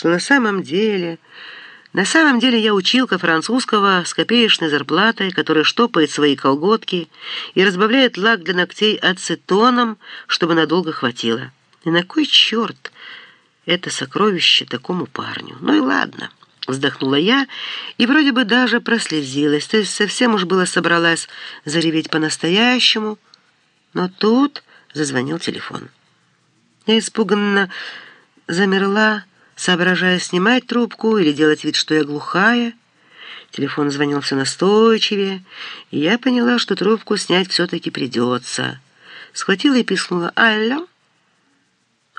что на самом деле... На самом деле я училка французского с копеечной зарплатой, которая штопает свои колготки и разбавляет лак для ногтей ацетоном, чтобы надолго хватило. И на кой черт это сокровище такому парню? Ну и ладно, вздохнула я и вроде бы даже прослезилась, то есть совсем уж было собралась зареветь по-настоящему, но тут зазвонил телефон. Я испуганно замерла, соображая, снимать трубку или делать вид, что я глухая. Телефон звонил все настойчивее, и я поняла, что трубку снять все-таки придется. Схватила и пискнула «Алло?»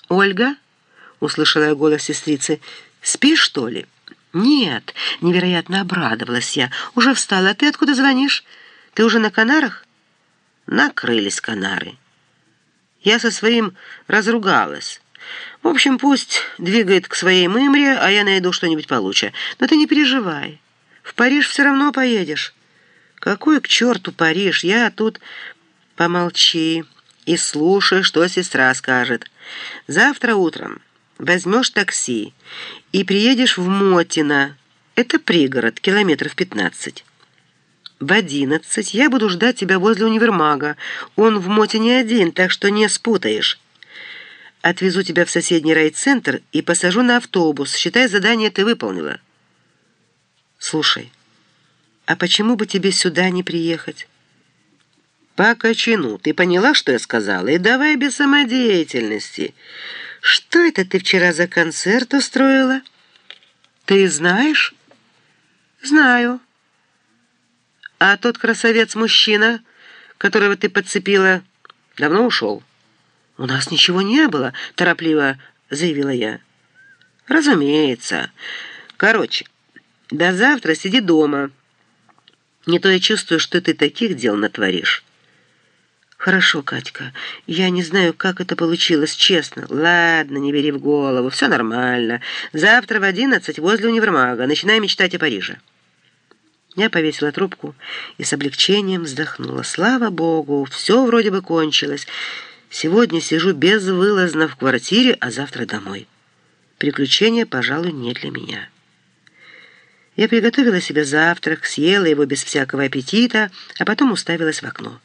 «Ольга?» — услышала я голос сестрицы. «Спишь, что ли?» «Нет», — невероятно обрадовалась я. «Уже встала. А ты откуда звонишь? Ты уже на Канарах?» Накрылись Канары. Я со своим разругалась. В общем, пусть двигает к своей мымре, а я найду что-нибудь получше. Но ты не переживай. В Париж все равно поедешь. Какой к черту Париж? Я тут... Помолчи и слушай, что сестра скажет. Завтра утром возьмешь такси и приедешь в Мотино. Это пригород, километров пятнадцать. В одиннадцать я буду ждать тебя возле универмага. Он в Мотине один, так что не спутаешь. Отвезу тебя в соседний райцентр и посажу на автобус. Считай, задание ты выполнила. Слушай, а почему бы тебе сюда не приехать? По кочану. Ты поняла, что я сказала? И давай без самодеятельности. Что это ты вчера за концерт устроила? Ты знаешь? Знаю. А тот красавец-мужчина, которого ты подцепила, давно ушел? «У нас ничего не было», — торопливо заявила я. «Разумеется. Короче, до завтра сиди дома. Не то я чувствую, что ты таких дел натворишь». «Хорошо, Катька. Я не знаю, как это получилось, честно. Ладно, не бери в голову, все нормально. Завтра в одиннадцать возле универмага. Начинай мечтать о Париже». Я повесила трубку и с облегчением вздохнула. Слава Богу, все вроде бы кончилось. Сегодня сижу безвылазно в квартире, а завтра домой. Приключения, пожалуй, не для меня. Я приготовила себе завтрак, съела его без всякого аппетита, а потом уставилась в окно.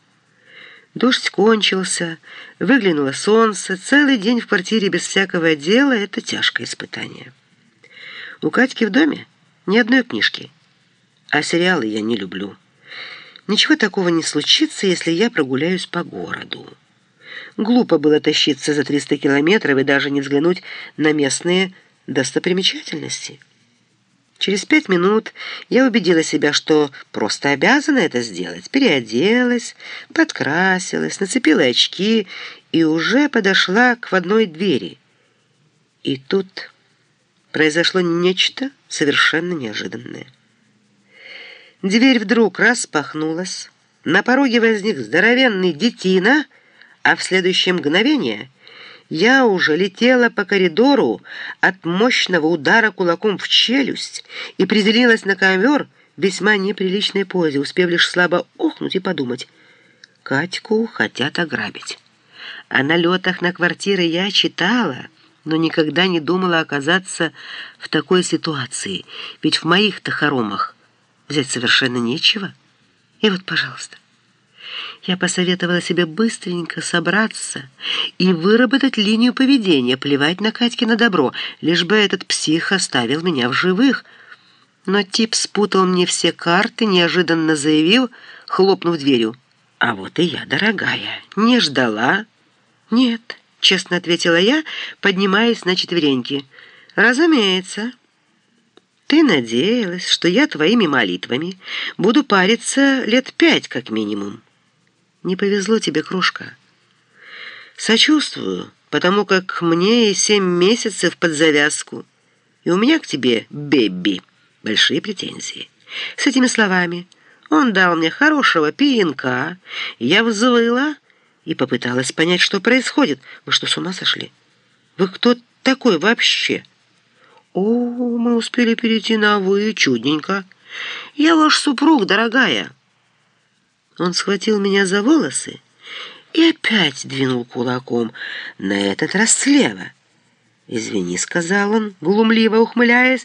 Дождь кончился, выглянуло солнце. Целый день в квартире без всякого дела — это тяжкое испытание. У Катьки в доме ни одной книжки, а сериалы я не люблю. Ничего такого не случится, если я прогуляюсь по городу. Глупо было тащиться за 300 километров и даже не взглянуть на местные достопримечательности. Через пять минут я убедила себя, что просто обязана это сделать. Переоделась, подкрасилась, нацепила очки и уже подошла к входной двери. И тут произошло нечто совершенно неожиданное. Дверь вдруг распахнулась. На пороге возник здоровенный детина — а в следующее мгновение я уже летела по коридору от мощного удара кулаком в челюсть и приземлилась на ковер в весьма неприличной позе, успев лишь слабо охнуть и подумать. Катьку хотят ограбить. О налетах на квартиры я читала, но никогда не думала оказаться в такой ситуации, ведь в моих-то хоромах взять совершенно нечего. И вот, пожалуйста, я посоветовала себе быстренько собраться и выработать линию поведения, плевать на Катькино добро, лишь бы этот псих оставил меня в живых. Но тип спутал мне все карты, неожиданно заявил, хлопнув дверью. «А вот и я, дорогая, не ждала». «Нет», — честно ответила я, поднимаясь на четвереньки. «Разумеется». Ты надеялась, что я твоими молитвами буду париться лет пять как минимум. Не повезло тебе, крошка. Сочувствую, потому как мне и семь месяцев под завязку. И у меня к тебе, бэби, большие претензии. С этими словами он дал мне хорошего пинка. Я взвыла и попыталась понять, что происходит. Вы что, с ума сошли? Вы кто такой вообще? О, мы успели перейти на «вы», чудненько. Я ваш супруг, дорогая. Он схватил меня за волосы и опять двинул кулаком, на этот раз слева. «Извини», — сказал он, глумливо ухмыляясь,